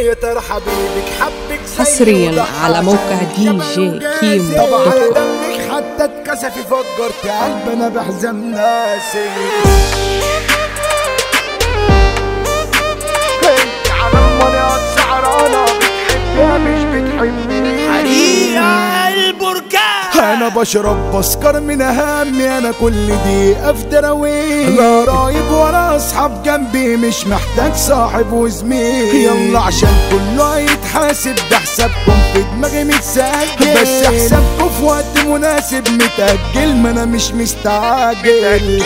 يا ترى حبيبك حبك حصرياً على موقع دي جي. كيمو طب على. دمك حتى اتكسفي فجرت قلب أنا بحزن ناسي أنا بشرب بسكر من همي أنا كل في دراوين لا رايب ولا أصحاب جنبي مش محتاج صاحب وزميل. يلا. عشان كله هيتحاسب ده حسابكم في دماغي متسجل بس حسابكم في وقت مناسب متأجل ما أنا مش مستعجل.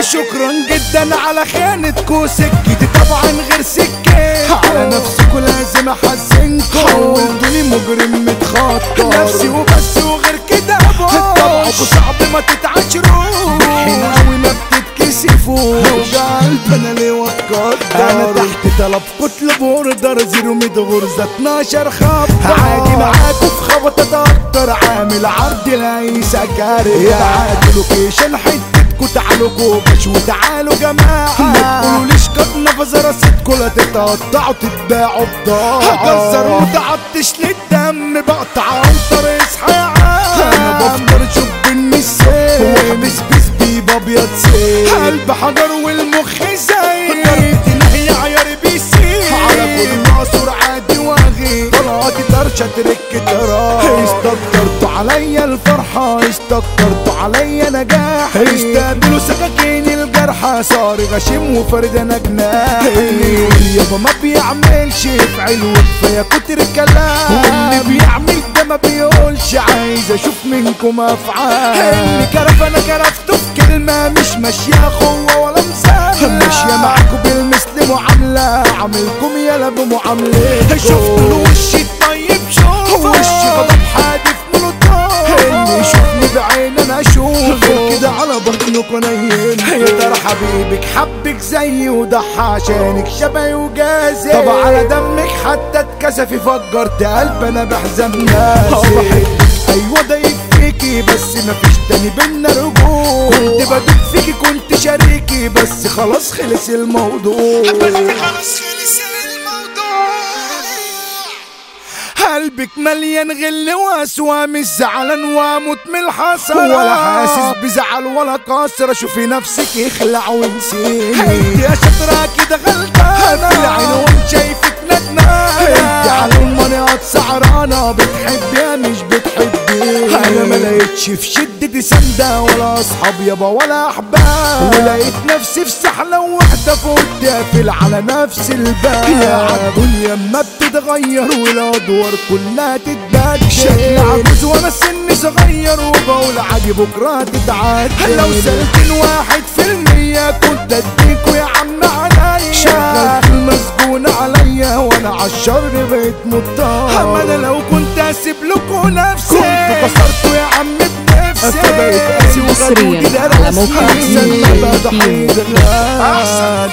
شكرا جدا على خيانتكو سكتي طبعا غير سكتي على نفسكو لازم احزنكو حولتوني مجرم متخطر. نفسي وبس وغير كده طبعكو صعب ما تتعاشروا حين قوي ما بتتكسفوا وجع قلب أنا ليه واتقدر أنا تحت طلب قتل ب order zero ميت غرزة 12 خبطة عادي معاكو في خبطة أكتر. عامل عرض لأي سكاري عادي location حتتكو تعالوا كوبش وتعالوا جماعة. ما تقولوليش قد نفذ راستكو لا تتقطعوا تتباعوا بضاعة هكسر وتعطش للدم بقطع عنتر عم أنا بفطر شوف بالنسيم واحبس بيس بيب أبيض سيف. قلب حجر والمخ زي واغي طلعتي طرشة ترك ترى. استكترتوا عليا الفرحة استكترتوا عليا نجاحي. استقبلوا سكاكين الجرحى صار غشيم وفرد أنا جناحي يابا ما بيعملش يفعل وكفايه كتر كلام واللي بيعمل ده ما بيقولش عايز أشوف منكم أفعال. اللي كرف أنا كرفته في كلمة مش ماشية اخوه ولا مسامح ماشية معاكم بالمثل معامله عاملكم يلا بمعاملتكم شفت الوش الطيب شوف وشي غضب حادف مولوتوف اللي يشوفني بعين أنا أشوف كده على بطنك ونيم. يا ترى حبيبك حبك زيي وضحى عشانك شبهي وجازي؟ طب على دمك حتى اتكسفي فجرت قلب أنا بحزن ناسي. مفيش تاني بينا رجوع. كنت بدوب فيكي كنت شريكي بس خلاص خلص الموضوع. خلاص خلص الموضوع. قلبك مليان غل واسوى مش زعلان وأموت من الحسرة. ولا حاسس بزعل ولا كسرة. شوفي نفسك يخلع وانسيني انت يا شاطرة كده غلطانة. العين وانت شايفك ندمانة انت على المناط سعرانة. بتحبيها مش بتحبي لقيتش في شدتي سندة ولا أصحاب يابا ولا أحباب. ولقيت نفسي في سحلة وحدة فوت قافل على نفس الباب. يا عالدنيا ما بتتغير والادوار كلها تتبدل. شكل عجوز وأنا سني صغير وبقول عادي بكرة تتعدل لو سألتني واحد في المية كنت اديكوا يا عم عليا. شغلت المسجون عليا وأنا عالشر بقيت مضطر. كسرته يا عم بنفسي وغدودي على موقع أحسن ما. ضحية غاد